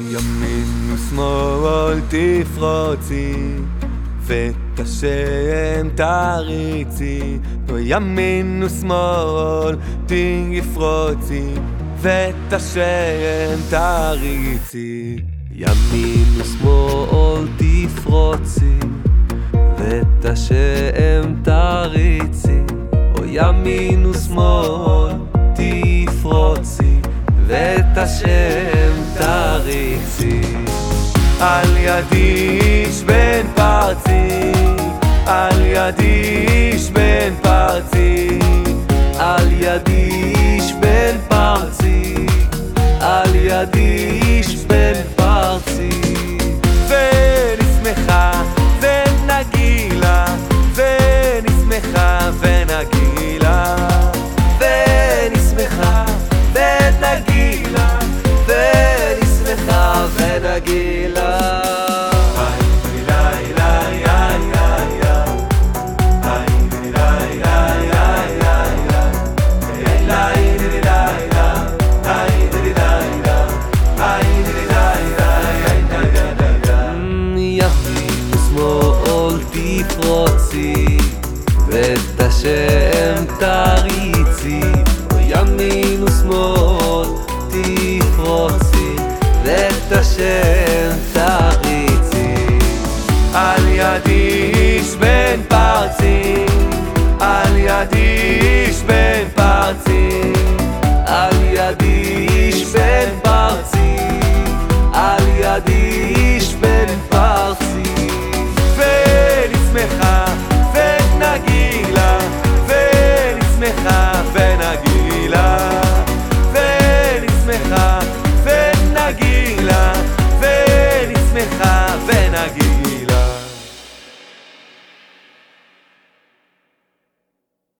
ימין ושמאל תפרוצי ואת השם תריצי. ימין ושמאל תפרוצי ואת השם תריצי. ימין ושמאל תפרוצי ואת השם תריצי. או ימין ושמאל תפרוצי ואת את השם תריצי. על ידי איש בן פרצי על ידי איש בן פרצי על ידי איש בן פרצי על ידי איש בן פרצי. ונשמחה ונגיד השם תריצי, ימין ושמאל na guia.